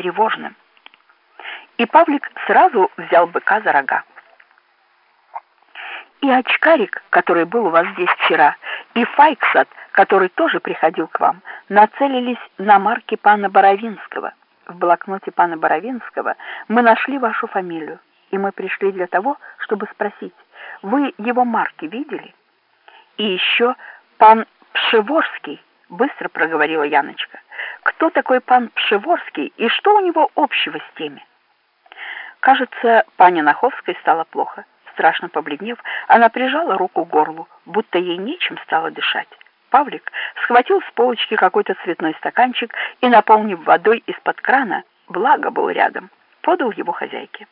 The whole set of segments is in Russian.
тревожным. И Павлик сразу взял быка за рога. И очкарик, который был у вас здесь вчера, и Файксат, который тоже приходил к вам, нацелились на марки пана Боровинского. В блокноте пана Боровинского мы нашли вашу фамилию, и мы пришли для того, чтобы спросить, вы его марки видели? И еще пан Пшеворский, быстро проговорила Яночка. Кто такой пан Пшеворский и что у него общего с теми? Кажется, пане Наховской стало плохо. Страшно побледнев, она прижала руку к горлу, будто ей нечем стало дышать. Павлик схватил с полочки какой-то цветной стаканчик и, наполнив водой из-под крана, благо был рядом, подал его хозяйке.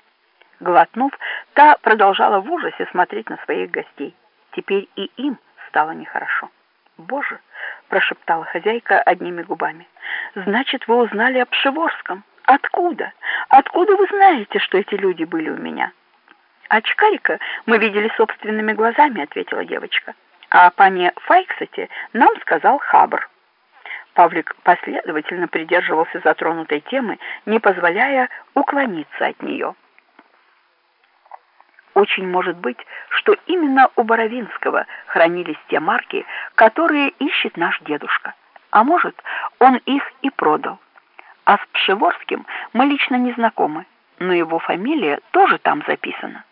Глотнув, та продолжала в ужасе смотреть на своих гостей. Теперь и им стало нехорошо. «Боже!» — прошептала хозяйка одними губами. «Значит, вы узнали о Пшеворском? Откуда? Откуда вы знаете, что эти люди были у меня?» «Очкарика мы видели собственными глазами», — ответила девочка. «А о пане Файксете нам сказал Хабр». Павлик последовательно придерживался затронутой темы, не позволяя уклониться от нее. Очень может быть, что именно у Боровинского хранились те марки, которые ищет наш дедушка. А может, он их и продал. А с Пшеворским мы лично не знакомы, но его фамилия тоже там записана.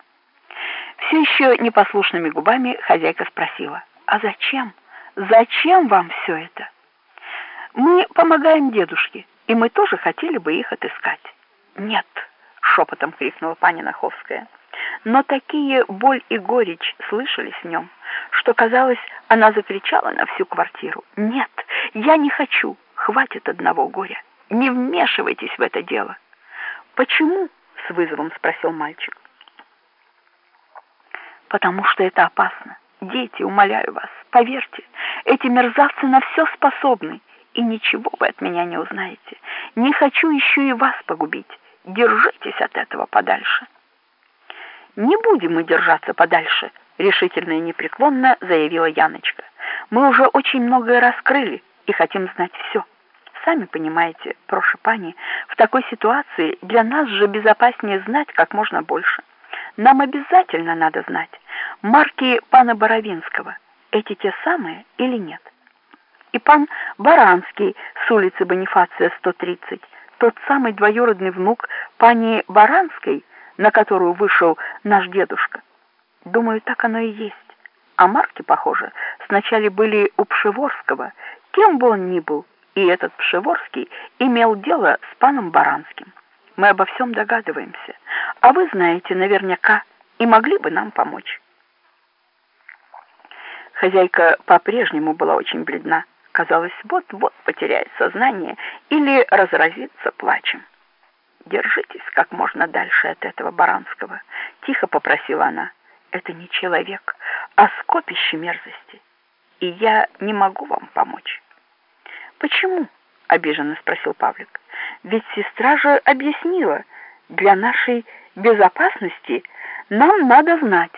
Все еще непослушными губами хозяйка спросила, «А зачем? Зачем вам все это?» «Мы помогаем дедушке, и мы тоже хотели бы их отыскать». «Нет!» — шепотом крикнула пани Наховская но такие боль и горечь слышались в нем, что, казалось, она закричала на всю квартиру. «Нет, я не хочу, хватит одного горя, не вмешивайтесь в это дело». «Почему?» — с вызовом спросил мальчик. «Потому что это опасно. Дети, умоляю вас, поверьте, эти мерзавцы на все способны, и ничего вы от меня не узнаете. Не хочу еще и вас погубить. Держитесь от этого подальше». «Не будем мы держаться подальше», — решительно и непреклонно заявила Яночка. «Мы уже очень многое раскрыли и хотим знать все. Сами понимаете, прошу пани, в такой ситуации для нас же безопаснее знать как можно больше. Нам обязательно надо знать, марки пана Боровинского, эти те самые или нет. И пан Баранский с улицы Бонифация, 130, тот самый двоюродный внук пани Баранской — на которую вышел наш дедушка. Думаю, так оно и есть. А марки, похоже, сначала были у Пшеворского, кем бы он ни был, и этот Пшеворский имел дело с паном Баранским. Мы обо всем догадываемся, а вы знаете наверняка и могли бы нам помочь. Хозяйка по-прежнему была очень бледна. Казалось, вот-вот потеряет сознание или разразится плачем. «Держитесь как можно дальше от этого Баранского», — тихо попросила она. «Это не человек, а скопище мерзости, и я не могу вам помочь». «Почему?» — обиженно спросил Павлик. «Ведь сестра же объяснила, для нашей безопасности нам надо знать».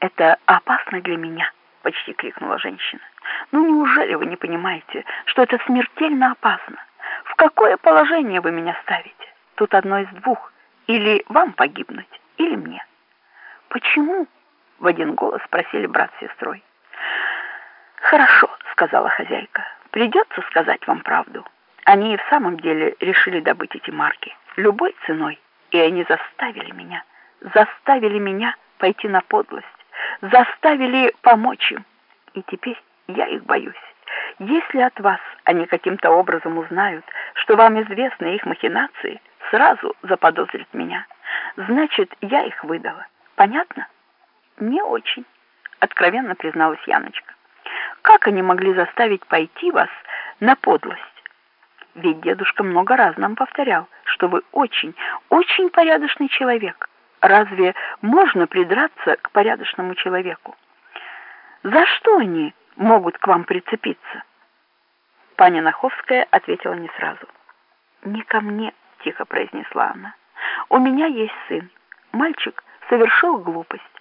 «Это опасно для меня», — почти крикнула женщина. «Ну неужели вы не понимаете, что это смертельно опасно?» какое положение вы меня ставите? Тут одно из двух. Или вам погибнуть, или мне. Почему? В один голос спросили брат с сестрой. Хорошо, сказала хозяйка. Придется сказать вам правду. Они и в самом деле решили добыть эти марки. Любой ценой. И они заставили меня. Заставили меня пойти на подлость. Заставили помочь им. И теперь я их боюсь. Если от вас они каким-то образом узнают, что вам известны их махинации, сразу заподозрят меня. Значит, я их выдала. Понятно? Не очень, откровенно призналась Яночка. Как они могли заставить пойти вас на подлость? Ведь дедушка много раз нам повторял, что вы очень, очень порядочный человек. Разве можно придраться к порядочному человеку? За что они могут к вам прицепиться? Паня Наховская ответила не сразу. «Не ко мне», — тихо произнесла она. «У меня есть сын. Мальчик совершил глупость.